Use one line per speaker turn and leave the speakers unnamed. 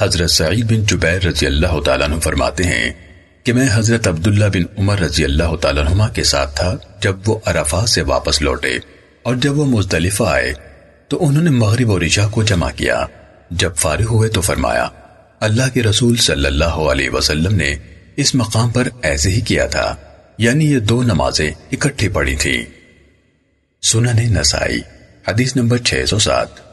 حضرت سعید بن جبیر رضی اللہ تعالیٰ عنہ فرماتے ہیں کہ میں حضرت عبداللہ بن عمر رضی اللہ تعالیٰ عنہ کے ساتھ تھا جب وہ عرفہ سے واپس لوٹے اور جب وہ مزدلفہ آئے تو انہوں نے مغرب اور عشاء کو جمع کیا۔ جب فارغ ہوئے تو فرمایا، اللہ کے رسول صلی اللہ علیہ وسلم نے اس مقام پر ایسے ہی کیا تھا یعنی یہ دو نمازیں اکٹھی پڑی تھیں۔ سنن نسائی، حدیث نمبر 607